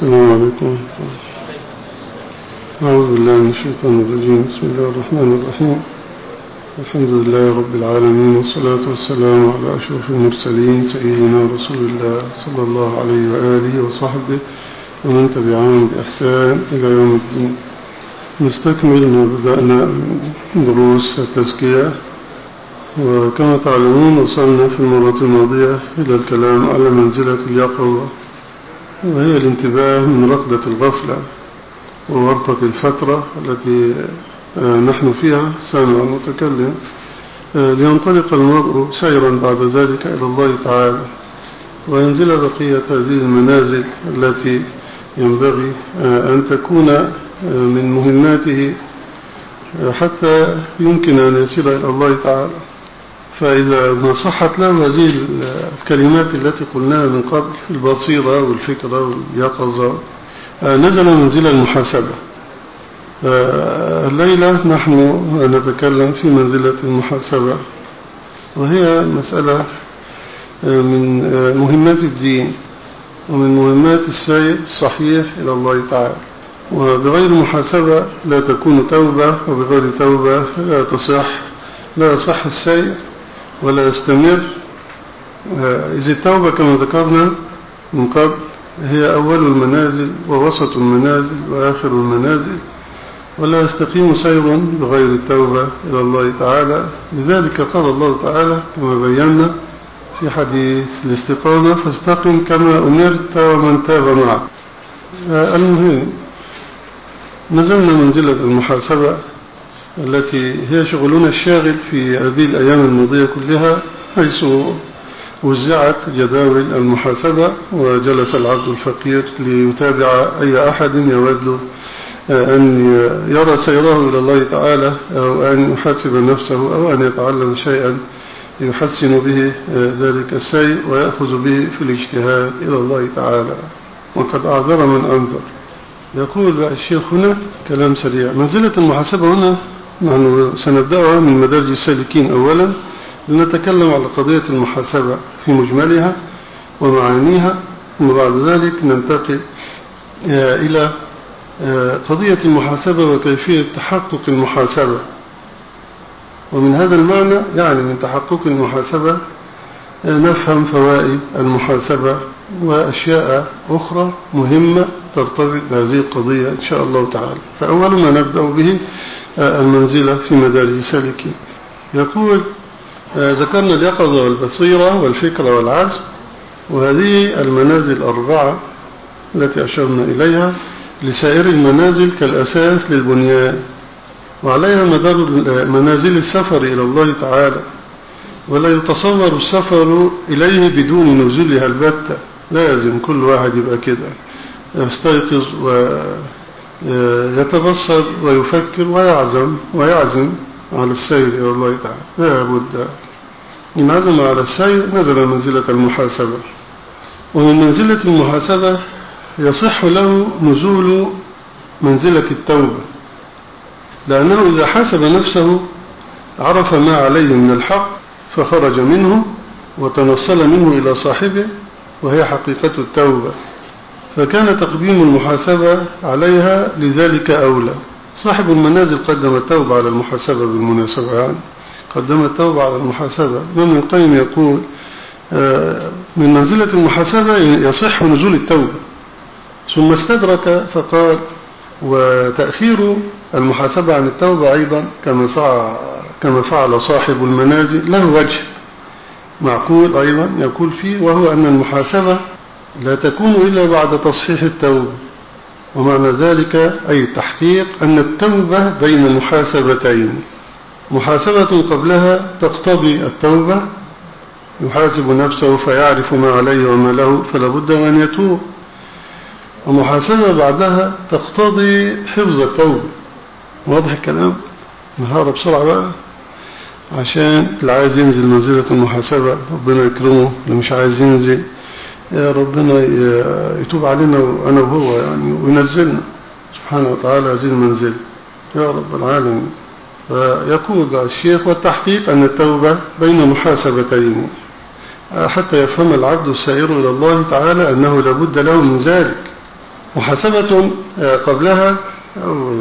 السلام عليكم. أعوذ بالله من الشيطان الرجيم. بسم الله الرحمن الرحيم. الحمد لله رب العالمين والصلاة والسلام على أشرف المرسلين سيدنا رسول الله صلى الله عليه وآله وصحبه ومن تبعهم بإحسان إلى يوم الدين. نستكمل ما بدأنا دروس التزكية. وكما تعلمون وصلنا في المرة الماضية إلى الكلام على منزلة اليقظة. وهي الانتباه من رقدة الغفلة وورطة الفترة التي نحن فيها سامع المتكلم لينطلق المرء سيرا بعد ذلك إلى الله تعالى وينزل بقية هذه المنازل التي ينبغي أن تكون من مهماته حتى يمكن أن يصل إلى الله تعالى. فإذا ما صحت له هذه الكلمات التي قلناها من قبل البصيرة والفكرة واليقظة. نزل منزل المحاسبة. الليلة نحن نتكلم في منزلة المحاسبة. وهي مسألة من مهمات الدين ومن مهمات السير الصحيح إلى الله تعالى. وبغير محاسبة لا تكون توبة وبغير توبة لا تصح لا يصح السير ولا يستمر. إذ التوبة كما ذكرنا من قبل هي أول المنازل ووسط المنازل وآخر المنازل ولا يستقيم سير بغير التوبة إلى الله تعالى. لذلك قال الله تعالى كما بينا في حديث الاستقامة فاستقم كما أمرت ومن تاب معك. المهم نزلنا منزلة المحاسبة. التي هي شغلنا الشاغل في هذه الأيام الماضية كلها حيث وزعت جداول المحاسبة وجلس العبد الفقير ليتابع أي أحد يود أن يرى سيره إلى الله تعالى أو أن يحاسب نفسه أو أن يتعلم شيئا يحسن به ذلك السير ويأخذ به في الاجتهاد إلى الله تعالى. وقد أعذر من أنذر. يقول الشيخ هنا كلام سريع. منزلة المحاسبة هنا نحن سنبدأها من مدارج السالكين أولا لنتكلم على قضية المحاسبة في مجملها ومعانيها وبعد ذلك ننتقل إلى قضية المحاسبة وكيفية تحقق المحاسبة. ومن هذا المعنى يعني من تحقق المحاسبة نفهم فوائد المحاسبة وأشياء أخرى مهمة ترتبط بهذه القضية إن شاء الله تعالى. فأول ما نبدأ به المنزلة في مدارج السالكين يقول ذكرنا اليقظة والبصيرة والفكرة والعزم وهذه المنازل الأربعة التي أشرنا إليها لسائر المنازل كالأساس للبنيان وعليها مدار منازل السفر إلى الله تعالى. ولا يتصور السفر إليه بدون نزولها البتة. لازم كل واحد يبقى كده. يستيقظ ويتبصر ويفكر ويعزم ويعزم على السير إلى الله تعالى. لا بد. إن عزم على السير نزل منزلة المحاسبة. ومن منزلة المحاسبة يصح له نزول منزلة التوبة. لأنه إذا حاسب نفسه عرف ما عليه من الحق فخرج منه وتنصل منه إلى صاحبه وهي حقيقة التوبة. فكان تقديم المحاسبة عليها لذلك أولى. صاحب المنازل قدم التوبة على المحاسبة بالمناسبة. يعني قدم التوبة على المحاسبة. ابن القيم يقول من منزلة المحاسبة يصح نزول التوبة. ثم استدرك فقال وتأخير المحاسبة عن التوبة أيضا كما كما فعل صاحب المنازل. له وجه معقول أيضا يقول فيه وهو أن المحاسبة لا تكون إلا بعد تصحيح التوبة. ومعنى ذلك أي التحقيق أن التوبة بين محاسبتين. محاسبة قبلها تقتضي التوبة. يحاسب نفسه فيعرف ما عليه وما له فلا بد أن يتوب. ومحاسبة بعدها تقتضي حفظ التوبة. واضح الكلام؟ نهار بسرعة بقى. عشان اللي عايز ينزل منزلة المحاسبة ربنا يكرمه. اللي مش عايز ينزل يا ربنا يتوب علينا أنا وهو يعني وينزلنا. سبحانه وتعالى هذه المنزل. يا رب العالمين. يقول الشيخ والتحقيق أن التوبة بين محاسبتين. حتى يفهم العبد السائر إلى الله تعالى أنه لابد له من ذلك. محاسبة قبلها أو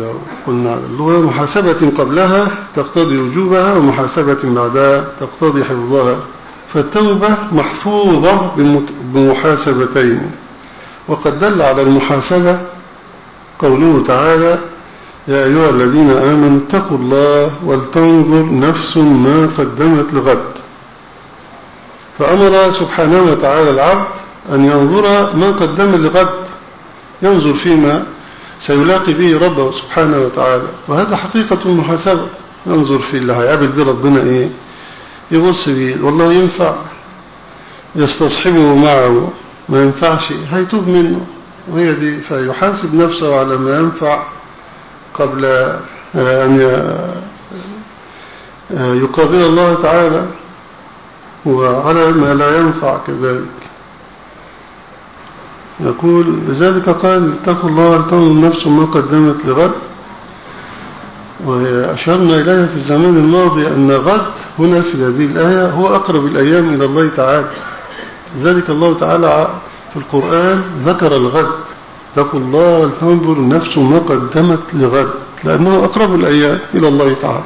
قلنا اللغة محاسبة قبلها تقتضي وجوبها ومحاسبة بعدها تقتضي حفظها. فالتوبة محفوظة بمحاسبتين. وقد دل على المحاسبة قوله تعالى يا أيها الذين آمنوا اتقوا الله ولتنظر نفس ما قدمت لغد. فأمر سبحانه وتعالى العبد أن ينظر ما قدم لغد ينظر فيما سيلاقي به ربه سبحانه وتعالى. وهذا حقيقة المحاسبة ينظر في اللي هيقابل به ربنا إيه؟ يبص بيه والله ينفع. يستصحبه معه ما ينفعش. هيتوب منه؟ وهي دي فيحاسب نفسه على ما ينفع قبل أن يقابل الله تعالى. وعلى ما لا ينفع كذلك. يقول لذلك قال اتقوا الله ولتنظر نفس ما قدمت لغد وأشرنا إليها في الزمان الماضي أن غد هنا في هذه الآية هو أقرب الأيام إلى الله تعالى. لذلك الله تعالى في القرآن ذكر الغد اتقوا الله ولتنظر نفس ما قدمت لغد لأنه أقرب الأيام إلى الله تعالى.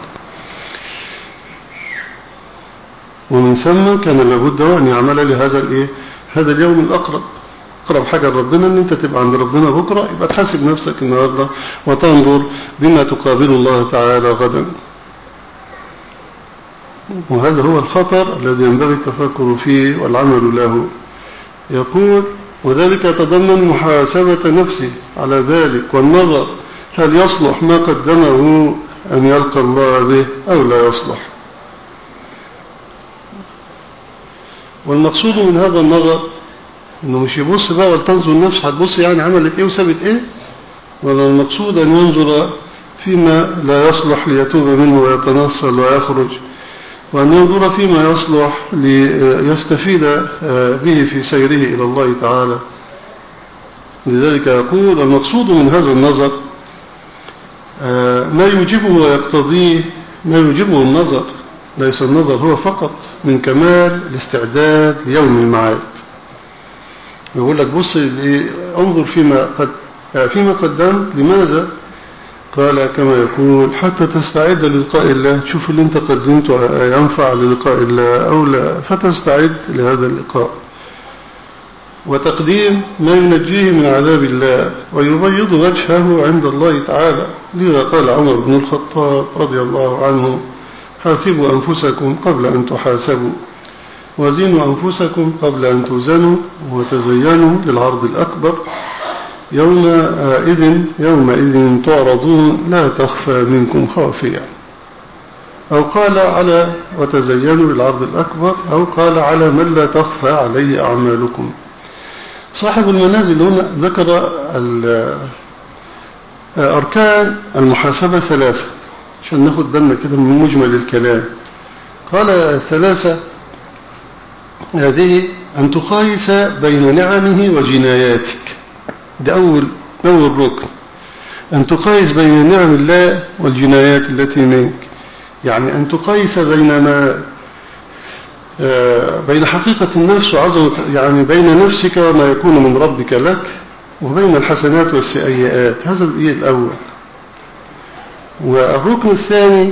ومن ثم كان لابد أن يعمل لهذا الإيه؟ هذا اليوم الأقرب. أقرب حاجة لربنا أن أنت تبقى عند ربنا بكرة يبقى تحاسب نفسك النهاردة وتنظر بما تقابل الله تعالى غدا. وهذا هو الخطر الذي ينبغي التفكر فيه والعمل له. يقول وذلك يتضمن محاسبة نفسه على ذلك والنظر هل يصلح ما قدمه أن يلقى الله به أو لا يصلح؟ والمقصود من هذا النظر إنه مش يبص بقى ولتنظر النفس هتبص يعني عملت إيه وسابت إيه؟ ولا المقصود أن ينظر فيما لا يصلح ليتوب منه ويتنصل ويخرج وأن ينظر فيما يصلح ليستفيد به في سيره إلى الله تعالى. لذلك يقول المقصود من هذا النظر ما يوجبه ويقتضيه ما يوجبه النظر ليس النظر هو فقط من كمال الاستعداد ليوم المعاد. يقول لك بص انظر فيما قد فيما قدمت لماذا؟ قال كما يقول حتى تستعد للقاء الله تشوف اللي انت قدمته ينفع للقاء الله أو لا فتستعد لهذا اللقاء. وتقديم ما ينجيه من عذاب الله ويبيض وجهه عند الله تعالى. لذا قال عمر بن الخطاب رضي الله عنه حاسبوا أنفسكم قبل أن تحاسبوا. وزنوا أنفسكم قبل أن توزنوا وتزينوا للعرض الأكبر. يومئذ يومئذ تعرضون لا تخفى منكم خافية. أو قال على وتزينوا للعرض الأكبر أو قال على من لا تخفى عليه أعمالكم. صاحب المنازل هنا ذكر أركان المحاسبة ثلاثة. عشان ناخد بالنا كده من مجمل الكلام. قال الثلاثة هذه أن تقايس بين نعمه وجناياتك. ده أول, أول ركن. أن تقايس بين نعم الله والجنايات التي منك. يعني أن تقايس بين ما بين حقيقة النفس وعظمة يعني بين نفسك وما يكون من ربك لك وبين الحسنات والسيئات. هذا الأول. والركن الثاني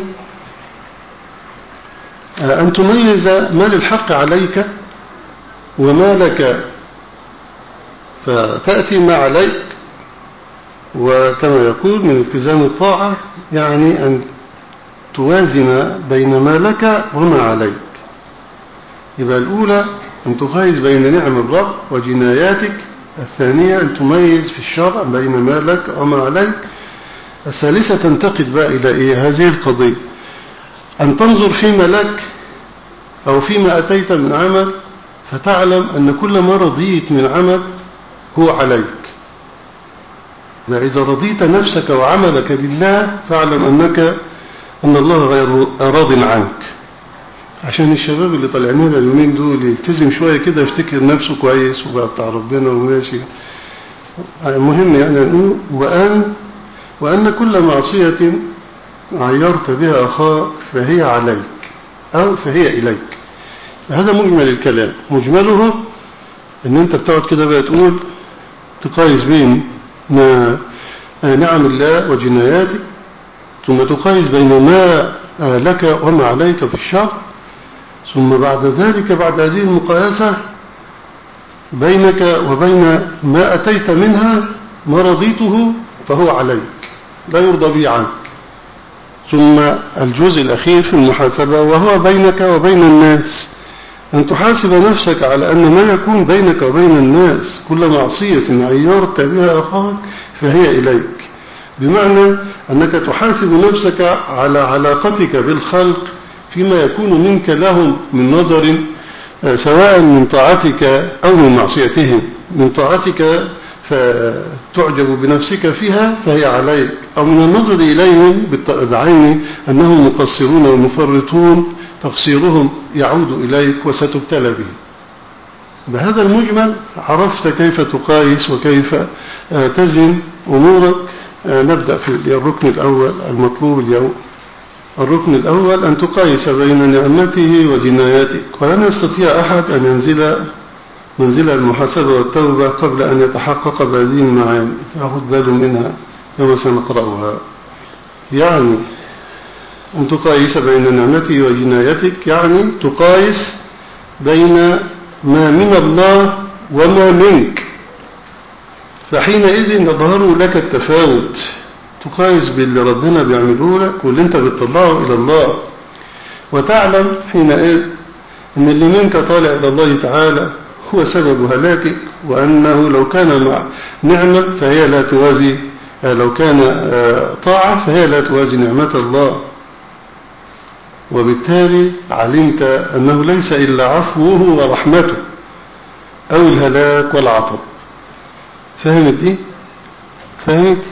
أن تميز ما للحق عليك وما لك فتأتي ما عليك وكما يقول من التزام الطاعة يعني أن توازن بين ما لك وما عليك. يبقى الأولى أن تقايز بين نعم الرب وجناياتك الثانية أن تميز في الشرع بين ما لك وما عليك الثالثة تنتقد بقى إلى إيه؟ هذه القضية. أن تنظر فيما لك أو فيما أتيت من عمل فتعلم أن كل ما رضيت من عمل هو عليك. فإذا رضيت نفسك وعملك لله فاعلم أنك أن الله غير راض عنك. عشان الشباب اللي طالعين لنا اليومين دول يلتزم شوية كده يفتكر نفسه كويس وبقى بتاع ربنا وماشي. مهم يعني نقول وأن وأن كل معصية عيرت بها أخاك فهي عليك أو فهي إليك. هذا مجمل الكلام. مجمله إن أنت بتقعد كده بقى تقول تقايس بين نعم الله وجناياته ثم تقايس بين ما لك وما عليك في الشر ثم بعد ذلك بعد هذه المقايسة بينك وبين ما أتيت منها ما رضيته فهو عليك لا يرضى بي عنك. ثم الجزء الأخير في المحاسبة وهو بينك وبين الناس. أن تحاسب نفسك على أن ما يكون بينك وبين الناس كل معصية عيرت بها أخاك فهي إليك. بمعنى أنك تحاسب نفسك على علاقتك بالخلق فيما يكون منك لهم من نظر سواء من طاعتك أو من معصيتهم. من طاعتك فتعجب بنفسك فيها فهي عليك. أو من النظر إليهم بعين أنهم مقصرون ومفرطون تقصيرهم يعود إليك وستبتلى به. بهذا المجمل عرفت كيف تقايس وكيف تزن أمورك. نبدأ في الركن الأول المطلوب اليوم. الركن الأول أن تقايس بين نعمته وجناياتك ولن يستطيع أحد أن ينزل منزل المحاسبة والتوبة قبل أن يتحقق بهذه المعاني يأخذ باله منها كما سنقرأها. يعني أن تقايس بين نعمته وجنايتك يعني تقايس بين ما من الله وما منك. فحينئذ يظهر لك التفاوت. تقايس باللي ربنا بيعمله لك واللي أنت بتطلعه إلى الله. وتعلم حينئذ أن اللي منك طالع إلى الله تعالى هو سبب هلاكك وأنه لو كان مع نعمة فهي لا توازي لو كان طاعة فهي لا توازي نعمة الله. وبالتالي علمت أنه ليس إلا عفوه ورحمته أو الهلاك والعطب فهمت دي؟ فهمت؟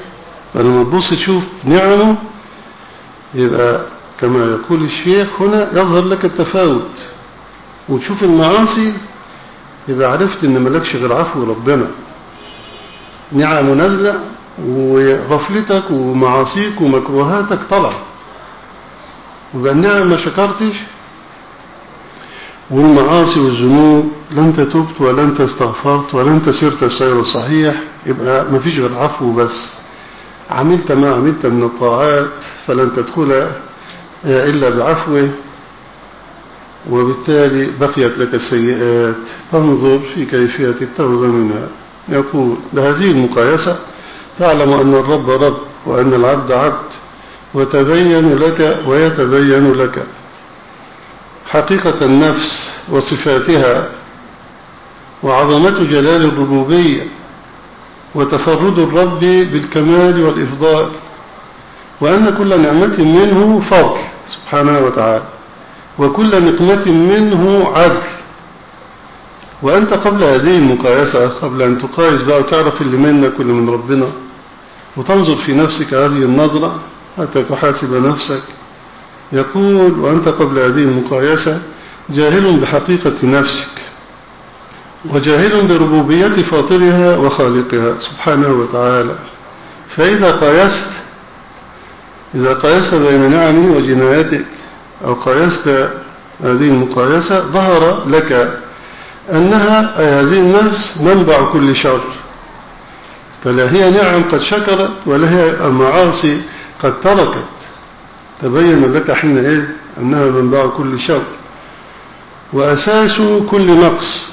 فلما تبص تشوف نعمه يبقى كما يقول الشيخ هنا يظهر لك التفاوت وتشوف المعاصي يبقى عرفت إن ملكش غير عفو ربنا نعم نازلة وغفلتك ومعاصيك ومكروهاتك طلع وبقى النعم ما شكرتش. والمعاصي والذنوب لا انت تبت ولا انت استغفرت ولا انت سرت السير الصحيح. يبقى ما فيش غير عفو بس عملت ما عملت من الطاعات فلن تدخل إلا بعفوه. وبالتالي بقيت لك السيئات. تنظر في كيفية التوبة منها. يقول بهذه المقايسة تعلم أن الرب رب وأن العبد عبد. وتبين لك ويتبين لك. حقيقة النفس وصفاتها وعظمة جلال الربوبية وتفرد الرب بالكمال والإفضال وأن كل نعمة منه فضل سبحانه وتعالى وكل نقمة منه عدل. وأنت قبل هذه المقايسة قبل أن تقايس بقى وتعرف اللي منك واللي من ربنا وتنظر في نفسك هذه النظرة حتى تحاسب نفسك. يقول وأنت قبل هذه المقايسة جاهل بحقيقة نفسك وجاهل بربوبية فاطرها وخالقها سبحانه وتعالى. فإذا قايست إذا قايست بين نعمه وجنايتك أو قايست هذه المقايسة ظهر لك أنها أي هذه النفس منبع كل شر. فلا هي نعم قد شكرت ولا هي المعاصي قد تركت تبين لك حينئذ أنها منبع كل شر. وأساس كل نقص.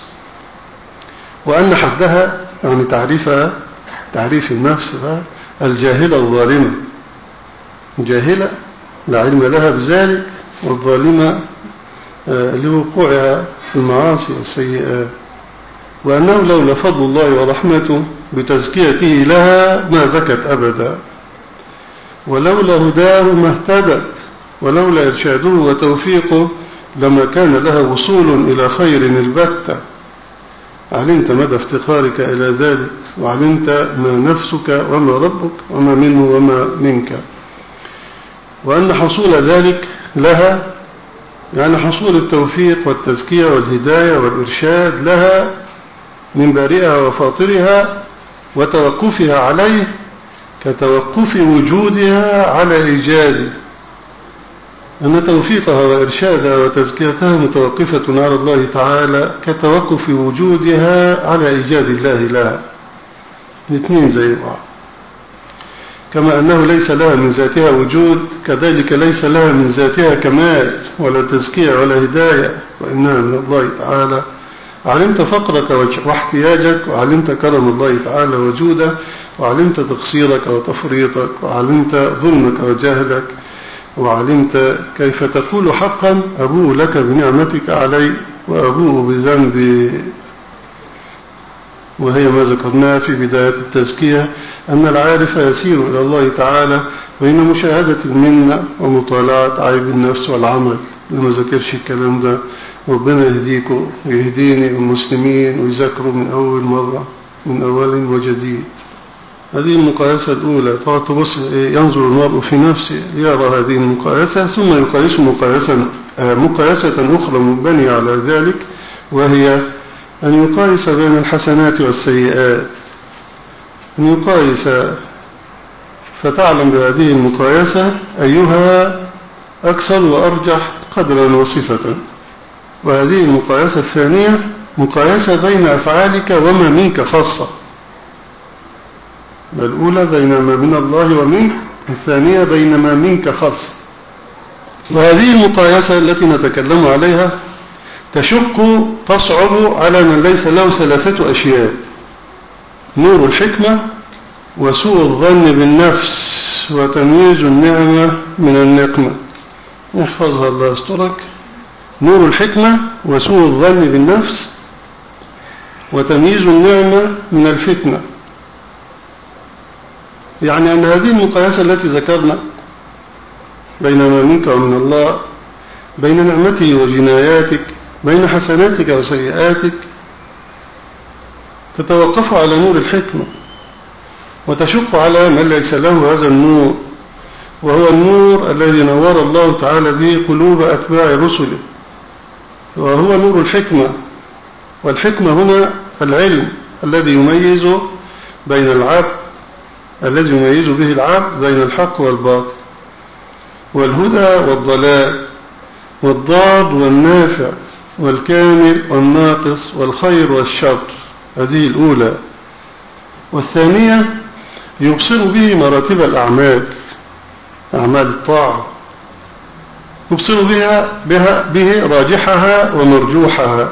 وأن حدها يعني تعريفها تعريف النفس الجاهلة الظالمة. جاهلة لا علم لها بذلك والظالمة لوقوعها في المعاصي والسيئات وأنه لولا فضل الله ورحمته بتزكيته لها ما زكت أبدا. ولولا هداه ما اهتدت ولولا إرشاده وتوفيقه لما كان لها وصول إلى خير البتة. علمت مدى افتقارك إلى ذلك وعلمت ما نفسك وما ربك وما منه وما منك. وأن حصول ذلك لها يعني حصول التوفيق والتزكية والهداية والإرشاد لها من بارئها وفاطرها وتوقفها عليه كتوقف وجودها على إيجاده أن توفيقها وإرشادها وتزكيتها متوقفة على الله تعالى كتوقف وجودها على إيجاد الله لها الاثنين زي بعض. كما أنه ليس لها من ذاتها وجود كذلك ليس لها من ذاتها كمال ولا تزكية ولا هداية. وإنها من الله تعالى. علمت فقرك واحتياجك وعلمت كرم الله تعالى وجوده. وعلمت تقصيرك وتفريطك وعلمت ظلمك وجهلك وعلمت كيف تقول حقا أبوء لك بنعمتك علي وأبوء بذنبي. وهي ما ذكرناه في بداية التزكية أن العارف يسير إلى الله تعالى بين مشاهدة المنة ومطالعة عيب النفس والعمل. لما ذكرش الكلام ده. ربنا يهديكم ويهديني المسلمين ويذكروا من أول مرة من أول وجديد. هذه المقايسة الأولى. تبص ينظر المرء في نفسه ليرى هذه المقايسة ثم يقايس مقايسة مقايسة أخرى منبنية على ذلك وهي أن يقايس بين الحسنات والسيئات. أن يقايس. فتعلم بهذه المقايسة أيها أكثر وأرجح قدرا وصفة. وهذه المقايسة الثانية مقايسة بين أفعالك وما منك خاصة. الأولى بين ما من الله ومنك الثانية بين ما منك خاصة وهذه المقايسة التي نتكلم عليها تشق تصعب على من ليس له ثلاثة أشياء. نور الحكمة وسوء الظن بالنفس وتمييز النعمة من النقمة. احفظها الله يسترك. نور الحكمة وسوء الظن بالنفس وتمييز النعمة من الفتنة. يعني أن هذه المقايسة التي ذكرنا بين ما منك ومن الله بين نعمته وجناياتك بين حسناتك وسيئاتك تتوقف على نور الحكمة وتشق على من ليس له هذا النور وهو النور الذي نور الله تعالى به قلوب أتباع رسله وهو نور الحكمة والحكمة هنا العلم الذي يميز بين العبد الذي يميز به العبد بين الحق والباطل والهدى والضلال والضاد والنافع والكامل والناقص والخير والشر. هذه الأولى. والثانية يبصر به مراتب الأعمال أعمال الطاعة. يبصر بها, بها به راجحها ومرجوحها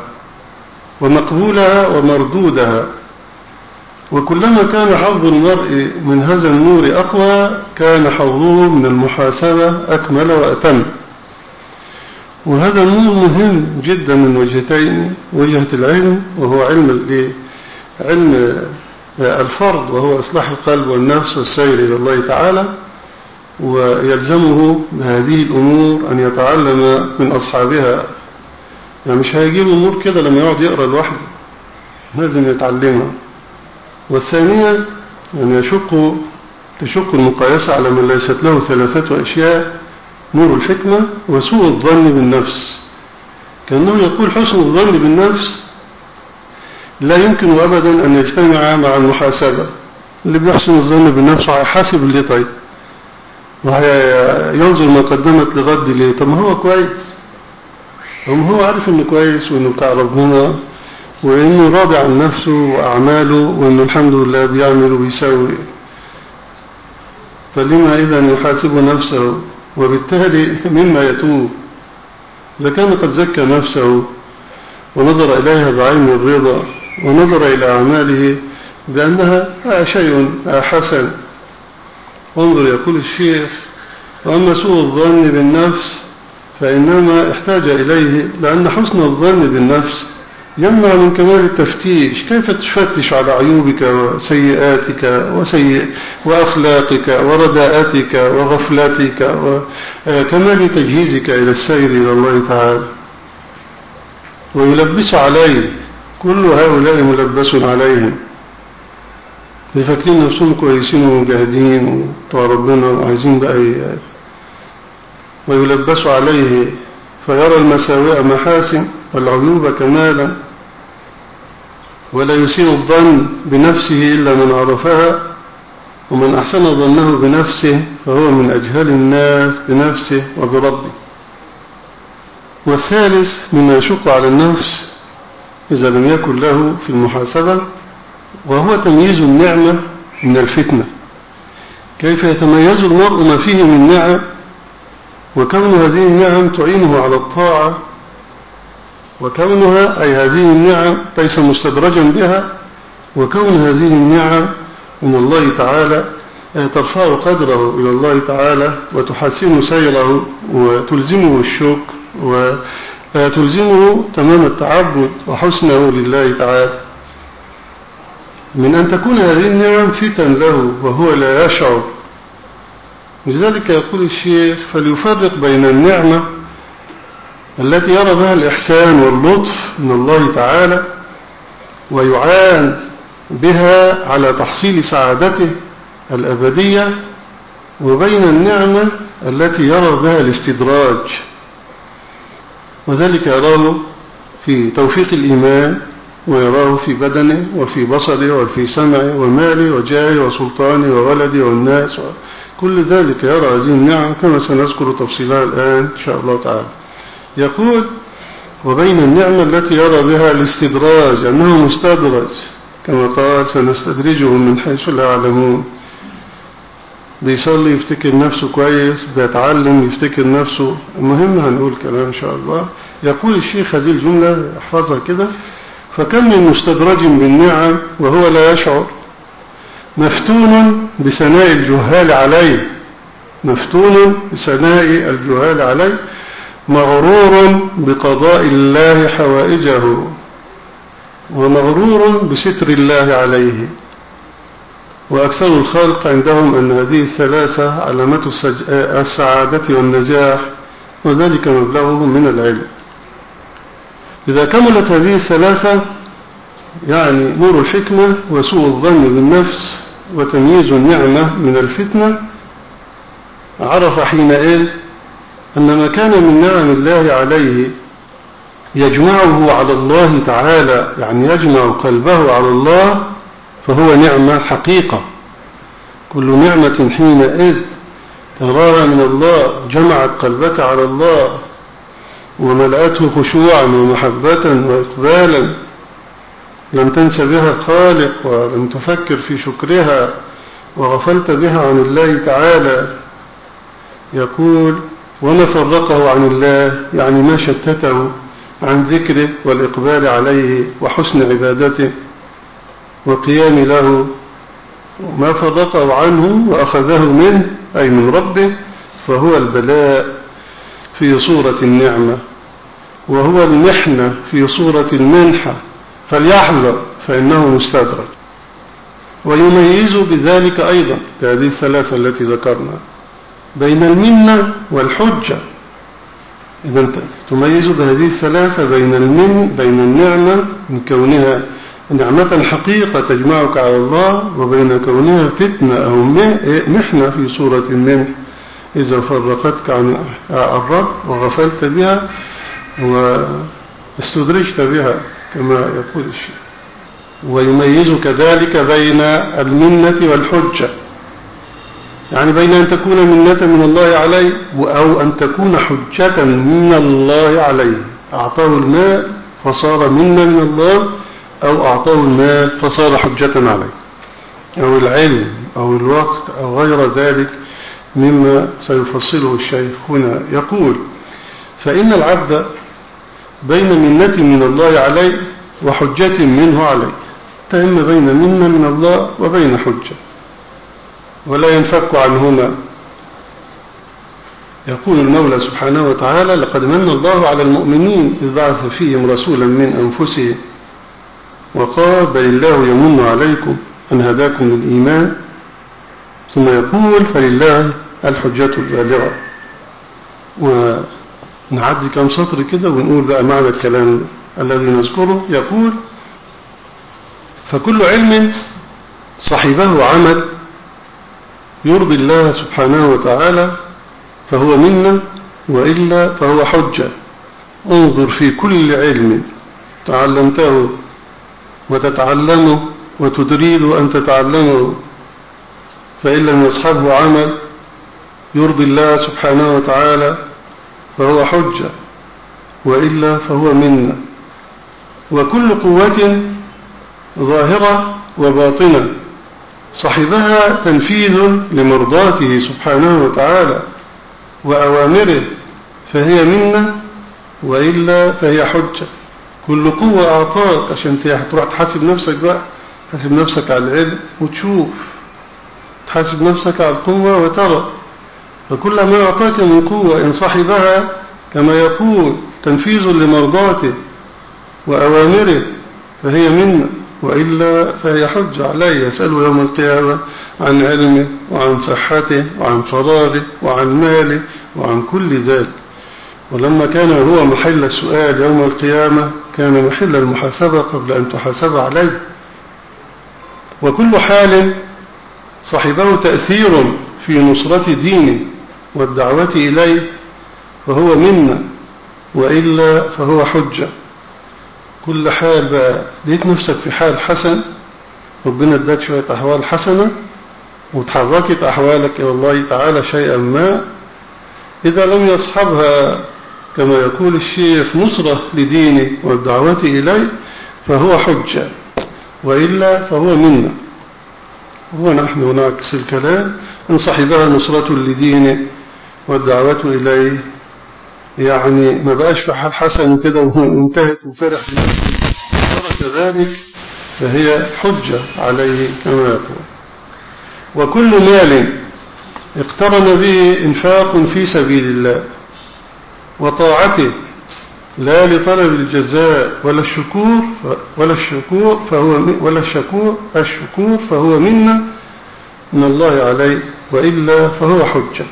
ومقبولها ومردودها. وكلما كان حظ المرء من هذا النور أقوى كان حظه من المحاسبة أكمل وأتم. وهذا النور مهم جدا من وجهتين وجهة العلم وهو علم علم الفرض وهو إصلاح القلب والنفس والسير إلى الله تعالى ويلزمه بهذه الأمور أن يتعلم من أصحابها. يعني مش هيجيب أمور كده لما يقعد يقرأ لوحده لازم يتعلمها. والثانية أن يشق تشق المقايسة على من ليست له ثلاثة أشياء نور الحكمة وسوء الظن بالنفس. كأنه يقول حسن الظن بالنفس لا يمكن أبدا أن يجتمع مع المحاسبة. اللي بيحسن الظن بالنفس هيحاسب اللي طيب. وهينظر ما قدمت لغد ليه طب ما هو كويس. هم هو عارف إنه كويس وإنه بتاع ربنا. وإنه راضي عن نفسه وأعماله وانه الحمد لله بيعمل وبيسوي فلما إذا يحاسب نفسه وبالتالي مما يتوب. إذا كان قد زكى نفسه ونظر إليها بعين الرضا ونظر إلى أعماله بأنها شيء حسن. انظر يقول الشيخ وأما سوء الظن بالنفس فإنما احتاج إليه لأن حسن الظن بالنفس يمنع من كمال التفتيش. كيف تفتش على عيوبك وسيئاتك وسيء وأخلاقك ورداءتك وغفلتك وكمال تجهيزك إلى السير إلى الله تعالى. ويلبس عليه كل هؤلاء ملبس عليهم. بفكرين نفسهم كويسين ومجاهدين وطوى ربنا وعايزين بقى ويلبس عليه. فيرى المساوئ محاسن. والعيوب كمالا. ولا يسيء الظن بنفسه إلا من عرفها ومن أحسن ظنه بنفسه فهو من أجهل الناس بنفسه وبربه. والثالث مما يشق على النفس إذا لم يكن له في المحاسبة وهو تمييز النعمة من الفتنة. كيف يتميز المرء ما فيه من نعم؟ وكون هذه النعم تعينه على الطاعة وكونها أي هذه النعم ليس مستدرجا بها وكون هذه النعم من الله تعالى ترفع قدره إلى الله تعالى وتحسن سيره وتلزمه الشكر وتلزمه تمام التعبد وحسنه لله تعالى. من أن تكون هذه النعم فتن له وهو لا يشعر. لذلك يقول الشيخ فليفرق بين النعمة التي يرى بها الإحسان واللطف من الله تعالى ويعان بها على تحصيل سعادته الأبدية وبين النعمة التي يرى بها الاستدراج. وذلك يراه في توفيق الإيمان ويراه في بدنه وفي بصره وفي سمعه وماله وجاهه وسلطانه وولده والناس كل ذلك يرى هذه النعم كما سنذكر تفصيلها الآن إن شاء الله تعالى. يقول وبين النعمة التي يرى بها الاستدراج أنه مستدرج كما قال سنستدرجهم من حيث لا يعلمون. بيصلي يفتكر نفسه كويس بيتعلم يفتكر نفسه. المهم هنقول كلام إن شاء الله. يقول الشيخ هذه الجملة احفظها كده. فكم من مستدرج بالنعم وهو لا يشعر؟ مفتون بثناء الجهال عليه. مفتون بثناء الجهال عليه. مغرور بقضاء الله حوائجه ومغرور بستر الله عليه. وأكثر الخلق عندهم أن هذه الثلاثة علامة السعادة والنجاح وذلك مبلغه من العلم. إذا كملت هذه الثلاثة يعني نور الحكمة وسوء الظن بالنفس وتمييز النعمة من الفتنة عرف حينئذ أن ما كان من نعم الله عليه يجمعه على الله تعالى يعني يجمع قلبه على الله فهو نعمة حقيقة. كل نعمة حينئذ تراها من الله جمعت قلبك على الله وملأته خشوعا ومحبة وإقبالا. لم تنس بها الخالق ولم تفكر في شكرها وغفلت بها عن الله تعالى. يقول وما فرقه عن الله يعني ما شتته عن ذكره والإقبال عليه وحسن عبادته وقيام له. ما فرقه عنه وأخذه منه أي من ربه فهو البلاء في صورة النعمة وهو المحنة في صورة المنحة. فليحذر فإنه مستدرج ويميز بذلك أيضا بهذه الثلاثة التي ذكرنا. بين المنة والحجة. إذا تميز بهذه الثلاثة بين المن بين النعمة من كونها نعمة حقيقة تجمعك على الله وبين كونها فتنة. أو محنة في صورة المنح إذا فرقتك عن الرب وغفلت بها واستدرجت بها كما يقول الشيخ. ويميز كذلك بين المنة والحجة. يعني بين أن تكون منة من الله عليه أو أن تكون حجة من الله عليه أعطاه المال فصار منة من الله أو أعطاه المال فصار حجة عليه أو العلم أو الوقت أو غير ذلك مما سيفصله الشيخ هنا يقول فإن العبد بين منة من الله عليه وحجة منه عليه تهم بين منة من الله وبين حجة. ولا ينفك عنهما. يقول المولى سبحانه وتعالى لقد من الله على المؤمنين إذ بعث فيهم رسولا من أنفسهم وقال بل الله يمن عليكم أن هداكم للإيمان. ثم يقول فلله الحجة البالغة. ونعدي كم سطر كده ونقول بقى معنى الكلام الذي نذكره. يقول فكل علم صحيبه عمل يرضي الله سبحانه وتعالى فهو منا وإلا فهو حجة. انظر في كل علم تعلمته وتتعلمه وتريد أن تتعلمه. فإن لم يصحبه عمل يرضي الله سبحانه وتعالى فهو حجة وإلا فهو منا. وكل قوة ظاهرة وباطنة. صاحبها تنفيذ لمرضاته سبحانه وتعالى وأوامره فهي منا وإلا فهي حجة. كل قوة أعطاك عشان تروح تحاسب نفسك بقى تحاسب نفسك على العلم وتشوف. تحاسب نفسك على القوة وترى. فكل ما أعطاك من قوة إن صاحبها كما يقول تنفيذ لمرضاته وأوامره فهي منا. وإلا فهي حجة علي يسأله يوم القيامة عن علمه وعن صحته وعن فراغه وعن ماله وعن كل ذلك. ولما كان هو محل السؤال يوم القيامة كان محل المحاسبة قبل أن تحاسب عليه. وكل حال صاحبه تأثير في نصرة دينه والدعوة إليه فهو منا وإلا فهو حجة. كل حال بقى لقيت نفسك في حال حسن ربنا اداك شوية أحوال حسنة وتحركت أحوالك إلى الله تعالى شيئا ما. إذا لم يصحبها كما يقول الشيخ نصرة لدينه والدعوة إليه فهو حجة وإلا فهو منا ونحن نعكس الكلام إن صحبها نصرة لدينه والدعوة إليه يعني ما بقاش في حال حسن كده وانتهت وفرح بنفسه كذلك فهي حجة عليه كما يقول. وكل مال اقترن به انفاق في سبيل الله وطاعته لا لطلب الجزاء ولا الشكور ولا الشكور فهو ولا الشكور الشكور فهو منا من الله عليه وإلا فهو حجة.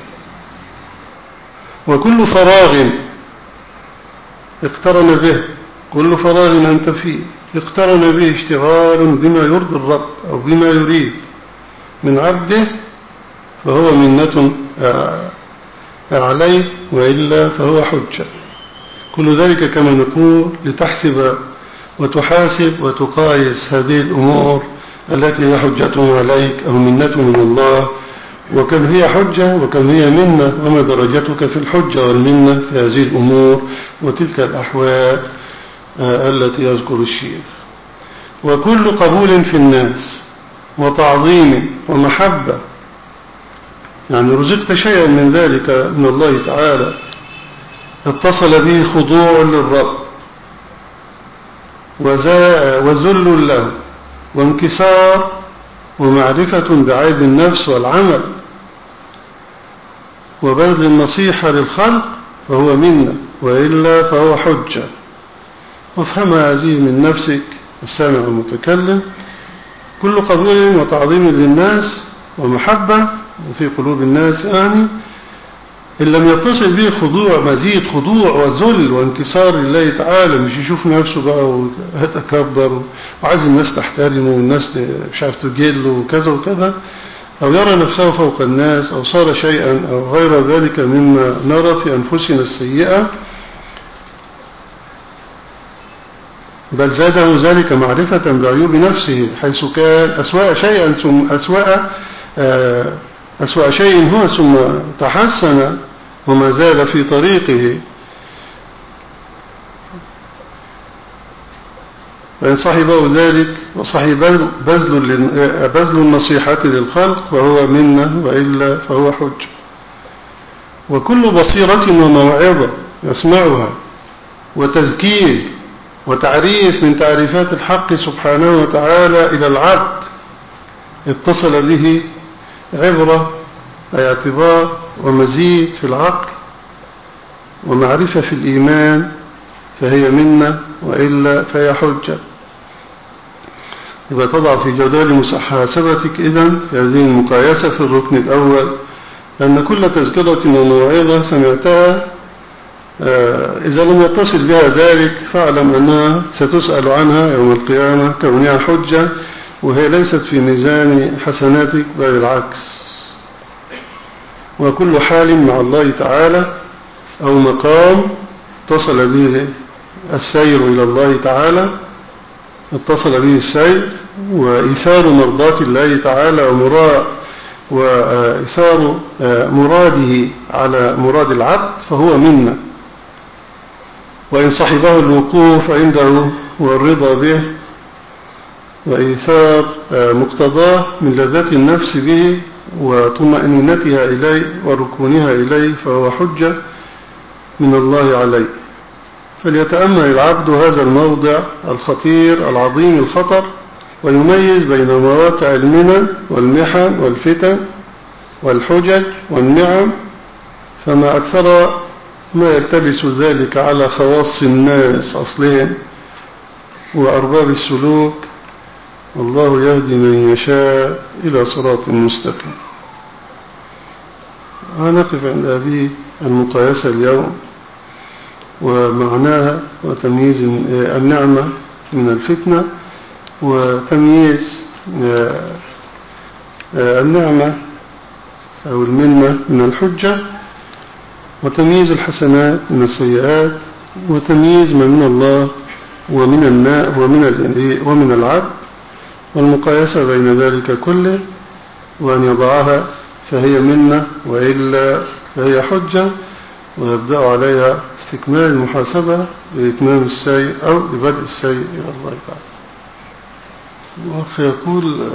وكل فراغ اقترن به كل فراغ أنت فيه اقترن به اشتغال بما يرضي الرب أو بما يريد. من عبده فهو منة عليه وإلا فهو حجة. كل ذلك كما نقول لتحسب وتحاسب وتقايس هذه الأمور التي هي حجة عليك أو منة من الله وكم هي حجة وكم هي منة وما درجتك في الحجة والمنة في هذه الأمور وتلك الأحوال آه، التي يذكر الشيخ. وكل قبول في الناس وتعظيم ومحبة يعني رزقت شيئا من ذلك من الله تعالى اتصل به خضوع للرب وذل له وانكسار ومعرفة بعيب النفس والعمل. وبذل النصيحة للخلق فهو منا وإلا فهو حجة. وافهم هذه من نفسك السامع المتكلم. كل قبول وتعظيم للناس ومحبة وفي قلوب الناس يعني إن لم يتصل به خضوع مزيد خضوع وذل وانكسار لله تعالى مش يشوف نفسه بقى ويتكبر وعايز الناس تحترمه والناس مش عارف تجله وكذا وكذا. أو يرى نفسه فوق الناس أو صار شيئا أو غير ذلك مما نرى في أنفسنا السيئة بل زاده ذلك معرفة بعيوب نفسه حيث كان أسوأ شيئا ثم أسوأ آه، أسوأ شيء هو ثم تحسن وما زال في طريقه. فإن صحبه ذلك وصحب بذل, بذل النصيحة للخلق فهو منا وإلا فهو حج وكل بصيرة وموعظة يسمعها وتذكير وتعريف من تعريفات الحق سبحانه وتعالى إلى العبد اتصل به عبرة أي اعتبار ومزيد في العقل ومعرفة في الإيمان فهي منا وإلا فهي حجة. يبقى تضع في جدول محاسبتك إذن في هذه المقايسة في الركن الأول لأن كل تذكرة وموعظة سمعتها آه، إذا لم يتصل بها ذلك فاعلم أنها ستسأل عنها يوم القيامة كونها حجة وهي ليست في ميزان حسناتك بل العكس. وكل حال مع الله تعالى أو مقام اتصل به السير إلى الله تعالى اتصل به السير وإثار مرضات الله تعالى وإثار مراده على مراد العبد فهو منا. وإن صحبه الوقوف عنده والرضا به وإيثار مقتضاه من لذات النفس به وطمأنينتها إليه وركونها إليه فهو حجة من الله عليه. فليتأمل العبد هذا الموضع الخطير العظيم الخطر ويميز بين مواقع المنن والمحن والفتن والحجج والنعم فما أكثر ما يلتبس ذلك على خواص الناس أصلهم وأرباب السلوك والله يهدي من يشاء إلى صراط مستقيم. ونقف عند هذه المقايسة اليوم. ومعناها وتمييز النعمة من الفتنة وتمييز النعمة أو المنة من الحجة وتمييز الحسنات من السيئات وتمييز ما من الله ومن الماء ومن ومن العبد والمقايسة بين ذلك كله وأن يضعها فهي منة وإلا فهي حجة ويبدأ عليها استكمال المحاسبة لإتمام السيء أو لبدء السيء إلى الله تعالى. الأخ يقول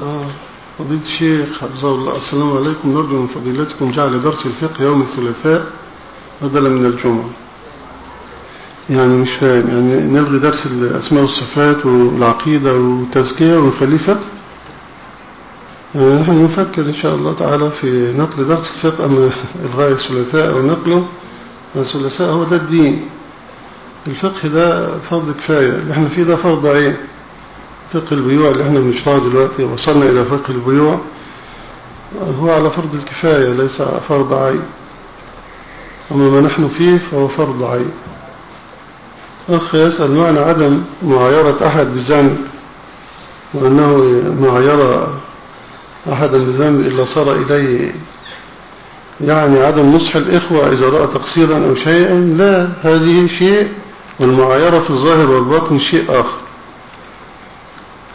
فضيلة الشيخ حفظه الله. السلام عليكم. نرجو من فضيلتكم جعل درس الفقه يوم الثلاثاء بدلا من الجمعة. يعني مش فاهم يعني نلغي درس الأسماء والصفات والعقيدة والتزكية ونخليه فقه يعني نحن نفكر إن شاء الله تعالى في نقل درس الفقه أما إلغاء الثلاثاء أو نقله. الثلاثاء هو ده الدين. الفقه ده فرض كفاية. اللي إحنا فيه ده فرض عين. فقه البيوع اللي إحنا بنشرحه دلوقتي وصلنا إلى فقه البيوع هو على فرض الكفاية ليس فرض عين. أما ما نحن فيه فهو فرض عين. أخ يسأل معنى عدم معايرة أحد بذنب وأنه معايرة أحدا بذنب إلا صار إليه يعني عدم نصح الإخوة إذا رأى تقصيرا أو شيئا لا هذه شيء والمعايرة في الظاهر والباطن شيء آخر.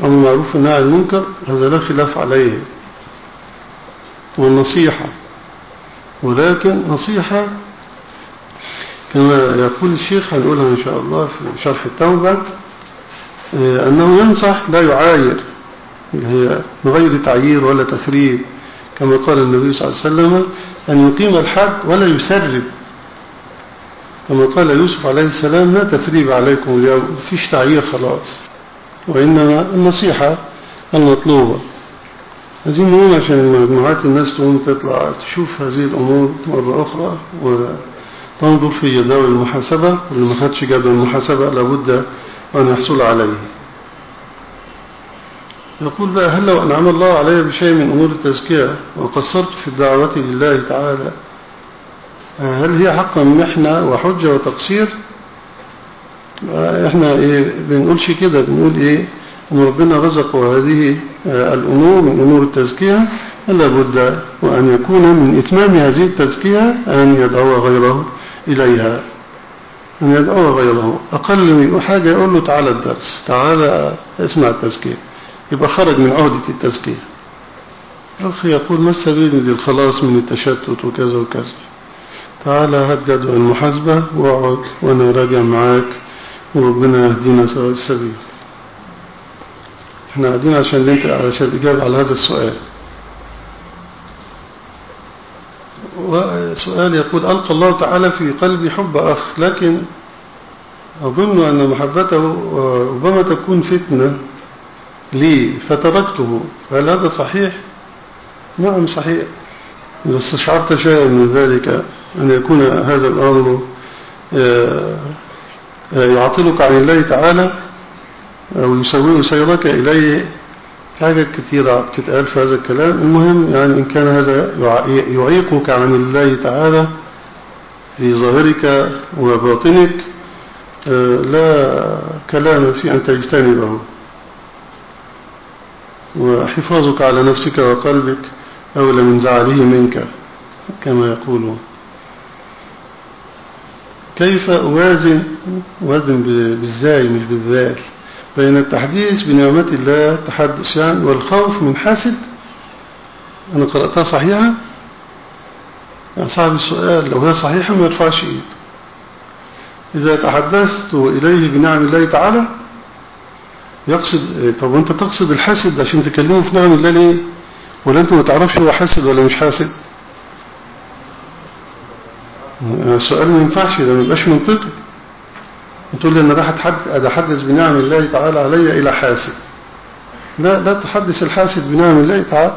أما معروف عن المنكر هذا لا خلاف عليه. والنصيحة. ولكن نصيحة كما يقول الشيخ هنقولها إن شاء الله في شرح التوبة آه، أنه ينصح لا يعاير. هي من غير تعيير ولا تثريب. كما قال النبي صلى الله عليه وسلم أن يقيم الحد ولا يسرب. كما قال يوسف عليه السلام ما تثريب عليكم اليوم فيش تعيير خلاص وإنما النصيحة المطلوبة. عايزين نقول عشان مجموعات الناس تقوم تطلع تشوف هذه الأمور مرة أخرى وتنظر في جدول المحاسبة واللي ما خدش جدول المحاسبة لابد أن يحصل عليه. يقول بقى هل لو أنعم الله علي بشيء من أمور التزكية وقصرت في الدعوة لله تعالى هل هي حقا محنة وحجة وتقصير؟ إحنا إيه بنقولش كده بنقول إيه إن ربنا رزقه هذه الأمور من أمور التزكية الا بد وان يكون من إتمام هذه التزكية أن يدعو غيره إليها؟ أن يدعو غيره. أقل من حاجة يقول له تعالى الدرس تعالى اسمع التزكية. يبقى خرج من عهدة التزكية. أخي يقول ما السبيل للخلاص من التشتت وكذا وكذا؟ تعالى هات جدول المحاسبة واقعد وأنا راجع معاك وربنا يهدينا سواء السبيل. إحنا قاعدين عشان انت عشان الإجابة على هذا السؤال. وسؤال يقول ألقى الله تعالى في قلبي حب أخ لكن أظن أن محبته ربما تكون فتنة لي فتركته هل هذا صحيح؟ نعم صحيح. بس شعرت شيئا من ذلك أن يكون هذا الأمر آه، آه، يعطلك عن الله تعالى أو يسوي سيرك إليه حاجة كثيرة بتتقال في هذا الكلام. المهم يعني إن كان هذا يعيقك عن الله تعالى في ظاهرك وباطنك آه، لا كلام في أن تجتنبه. وحفاظك على نفسك وقلبك أولى من زعله منك كما يقولون. كيف أوازن وزن بالزاي مش بالذال بين التحديث بنعمة الله تحدث يعني والخوف من حسد أنا قرأتها صحيحة؟ يعني صاحب السؤال لو هي صحيحة ما يرفعش إيد. إذا تحدثت إليه بنعم الله تعالى يقصد طب وانت تقصد الحاسد عشان تكلمه في نعم الله ليه؟ ولا انت ما تعرفش هو حاسد ولا مش حاسد؟ السؤال ما ينفعش ده ما يبقاش منطقي. تقول لي أنا راح اتحدث بنعم الله تعالى علي إلى حاسد. لا لا تحدث الحاسد بنعم الله تعالى.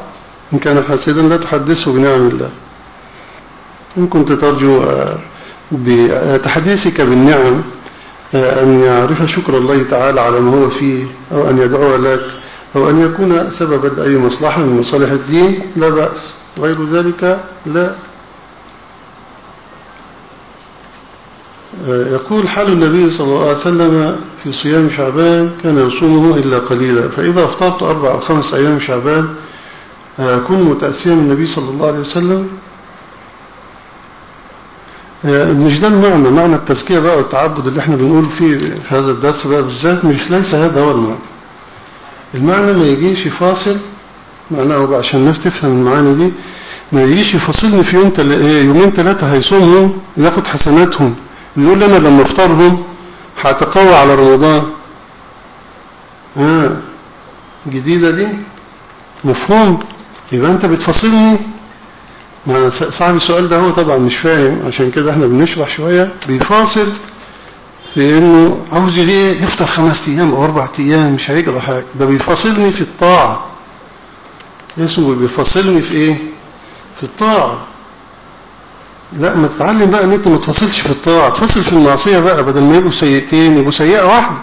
إن كان حاسدا لا تحدثه بنعم الله. إن كنت ترجو بتحديثك بالنعم أن يعرف شكر الله تعالى على ما هو فيه أو أن يدعو لك أو أن يكون سببا لأي مصلحة من مصالح الدين لا بأس. غير ذلك لا. يقول حال النبي صلى الله عليه وسلم في صيام شعبان كان يصومه إلا قليلا فإذا أفطرت أربع أو خمس أيام شعبان كن متأسيا من النبي صلى الله عليه وسلم مش ده المعنى. معنى التزكية بقى والتعبد اللي إحنا بنقول فيه في هذا الدرس بقى بالذات مش ليس هذا هو المعنى. المعنى ما يجيش يفاصل معناه بقى عشان الناس تفهم المعاني دي ما يجيش يفاصلني في يوم تل... يومين ثلاثة هيصومهم وياخد حسناتهم ويقول لنا لما أفطرهم هتقوى على رمضان. آه جديدة دي؟ مفهوم. يبقى أنت بتفاصلني ما صاحب السؤال ده هو طبعا مش فاهم عشان كده إحنا بنشرح شوية بيفاصل في انه عاوز ليه يفطر خمس أيام أو أربع أيام مش هيجرى حاجة. ده بيفاصلني في الطاعة. اسمه بيفاصلني في إيه؟ في الطاعة. لا ما تتعلم بقى إن أنت ما تفاصلش في الطاعة. تفاصل في المعصية بقى بدل ما يبقوا سيئتين يبقوا سيئة واحدة.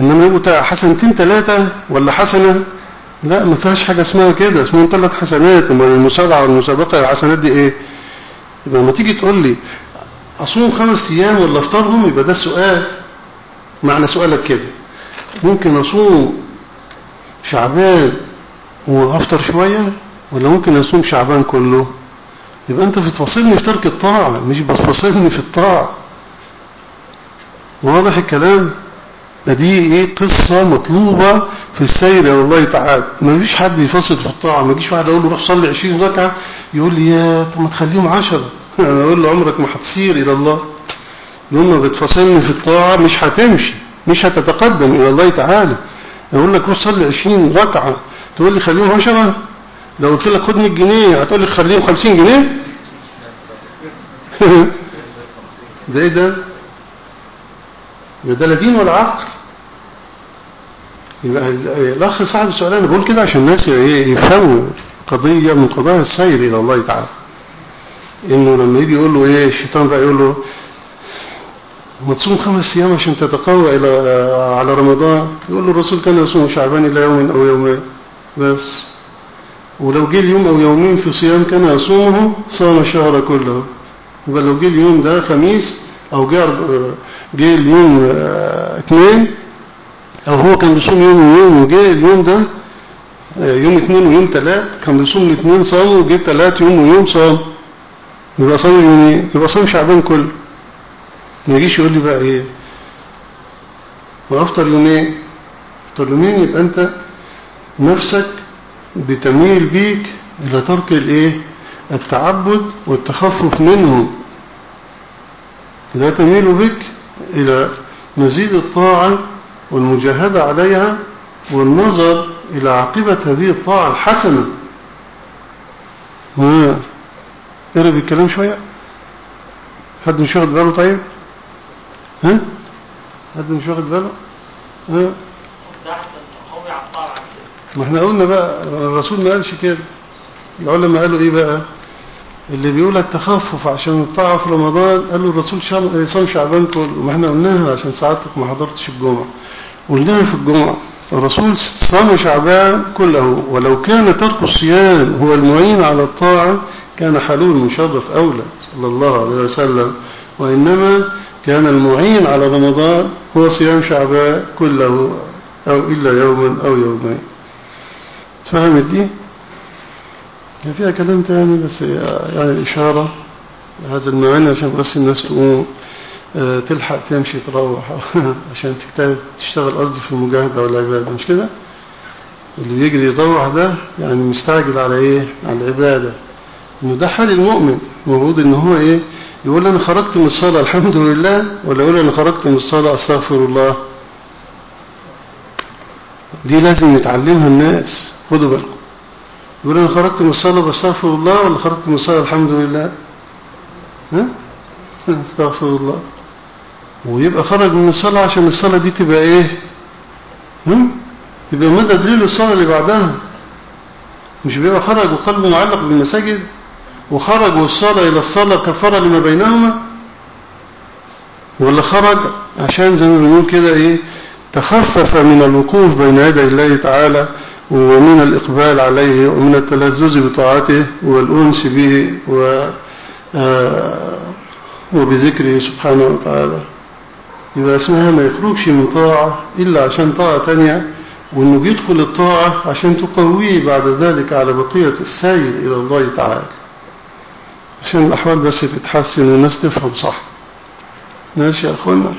إنما يبقوا حسنتين ثلاثة ولا حسنة لا ما فيهاش حاجة اسمها كده اسمهم ثلاث حسنات أمال المسارعة والمسابقة الحسنات دي إيه؟ يبقى لما تيجي تقول لي اصوم خمس أيام ولا أفطرهم؟ يبقى ده السؤال معنى سؤالك كده. ممكن أصوم شعبان وأفطر شوية ولا ممكن أصوم شعبان كله؟ يبقى أنت بتفاصلني في ترك الطاعة مش بتفاصلني في الطاعة. واضح الكلام؟ دي إيه؟ قصة مطلوبة في السير إلى الله تعالى. ما فيش حد يفصل في الطاعة. ما يجيش واحد أقول له روح صلي 20 ركعة يقول لي يا طب ما تخليهم 10 أنا أقول له عمرك ما هتسير إلى الله. يوم ما بتفصلني في الطاعة مش هتمشي مش هتتقدم إلى الله تعالى. أقول لك روح صلي 20 ركعة. تقول لي خليهم 10 لو قلت لك خد 100 جنيه هتقول لي خليهم 50 جنيه؟ ده إيه ده؟ ده لا دين ولا عقل؟ يبقى الأخ صاحب السؤال أنا بقول كده عشان الناس يفهموا قضية من قضايا السير إلى الله تعالى. إنه لما يجي يقول له إيه الشيطان بقى يقول له ما تصوم خمس أيام عشان تتقوى إلى على رمضان. يقول له الرسول كان يصوم شعبان إلى يوم أو يومين. بس. ولو جه اليوم أو يومين في صيام كان يصومه صام الشهر كله. يبقى لو جه اليوم ده خميس أو جه جه اليوم اثنين أو هو كان بيصوم يوم ويوم وجه اليوم ده يوم اثنين ويوم ثلاث كان بيصوم الاثنين صام وجه ثلاث يوم ويوم صام. يبقى صام يومين يبقى صام شعبان كله. ما يجيش يقول لي بقى إيه؟ وأفطر يومين. أفطر يومين يبقى أنت نفسك بتميل بيك إلى ترك الإيه؟ التعبد والتخفف منه. لا تميل بك إلى مزيد الطاعة والمجاهدة عليها والنظر إلى عاقبة هذه الطاعة الحسنة. قرب الكلام شوية؟ حد مش واخد باله طيب؟ ها؟ حد مش واخد باله؟ ها؟ ما إحنا قلنا بقى الرسول ما قالش كده. العلماء قالوا إيه بقى؟ اللي بيقول التخفف عشان الطاعة في رمضان قالوا الرسول صام شعبان كله ما إحنا قلناها عشان سعادتك ما حضرتش الجمعة. قلناها في الجمعة. الرسول صام شعبان كله ولو كان ترك الصيام هو المعين على الطاعة كان حلول المشرف أولى صلى الله عليه وسلم. وإنما كان المعين على رمضان هو صيام شعبان كله أو إلا يوما أو يومين. تفهمت دي؟ فيها كلام تاني بس يعني الإشارة هذا المعنى عشان بس الناس تقوم. تلحق تمشي تروح. عشان تشتغل قصدي في المجاهدة والعبادة مش كده؟ اللي بيجري يروح ده يعني مستعجل على إيه؟ على العبادة. إنه ده حال المؤمن. المفروض إن هو إيه؟ يقول أنا خرجت من الصلاة الحمد لله ولا يقول أنا خرجت من الصلاة أستغفر الله. دي لازم يتعلمها الناس. خدوا بالكم. يقول أنا خرجت من الصلاة بستغفر الله ولا خرجت من الصلاة الحمد لله. ها؟ أستغفر الله. ويبقى خرج من الصلاة عشان الصلاة دي تبقى إيه؟ هم؟ تبقى مدى دليل الصلاة اللي بعدها. مش بيبقى خرج وقلبه معلق بالمساجد وخرج والصلاة إلى الصلاة كفارة لما بينهما ولا خرج عشان زي ما بنقول كده إيه؟ تخفف من الوقوف بين يدي الله تعالى ومن الإقبال عليه ومن التلذذ بطاعته والأنس به و وبذكره سبحانه وتعالى. يبقى اسمها ما يخرجش من طاعة إلا عشان طاعة تانية وإنه بيدخل الطاعة عشان تقويه بعد ذلك على بقية السير إلى الله تعالى. عشان الأحوال بس تتحسن والناس تفهم صح. ماشي يا أخوانا.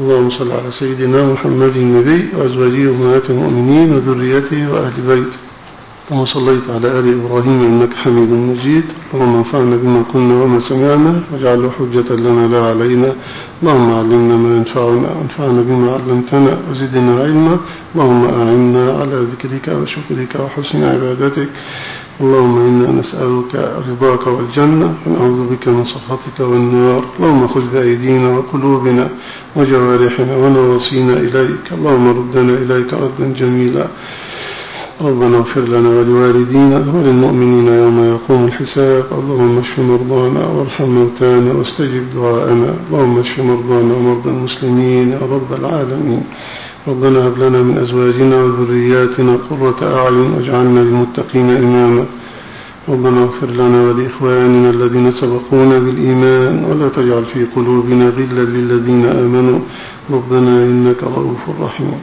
اللهم صل على سيدنا محمد النبي وأزواجه وأمهات المؤمنين وذريته وأهل بيته. كما صليت على آل إبراهيم إنك حميد مجيد. اللهم انفعنا بما قلنا وما سمعنا واجعله حجة لنا لا علينا اللهم علمنا ما ينفعنا وانفعنا بما علمتنا وزدنا علما. اللهم أعنا على ذكرك وشكرك وحسن عبادتك. اللهم إنا نسألك رضاك والجنة ونعوذ بك من سخطك والنار. اللهم خذ بأيدينا وقلوبنا وجوارحنا ونواصينا إليك. اللهم ردنا إليك ردا جميلا. ربنا اغفر لنا ولوالدينا وللمؤمنين يوم يقوم الحساب. اللهم اشف مرضانا وارحم موتانا واستجب دعاءنا. اللهم اشف مرضانا ومرضى المسلمين. يا رب العالمين. ربنا هب لنا من أزواجنا وذرياتنا قرة أعين واجعلنا للمتقين إماما. ربنا اغفر لنا ولإخواننا الذين سبقونا بالإيمان. ولا تجعل في قلوبنا غلا للذين آمنوا. ربنا إنك رؤوف رحيم.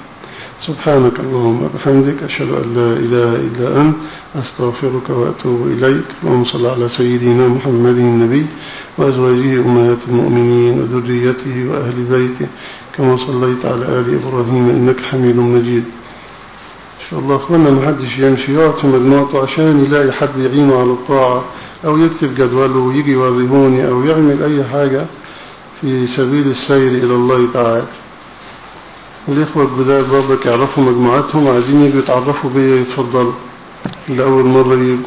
سبحانك اللهم وبحمدك أشهد أن لا إله إلا أنت أستغفرك وأتوب إليك. اللهم صل على سيدنا محمد النبي وأزواجه أمهات المؤمنين وذريته وأهل بيته كما صليت على آل إبراهيم إنك حميد مجيد. إن شاء الله أخوانا ما حدش يمشي. يقعد في مجموعته عشان يلاقي حد يعينه على الطاعة أو يكتب جدوله ويجي يوريهوني أو يعمل أي حاجة في سبيل السير إلى الله تعالى. الإخوة الجداد برضك يعرفوا مجموعاتهم عايزين يجوا يتعرفوا بيا يتفضلوا لأول مرة يجوا.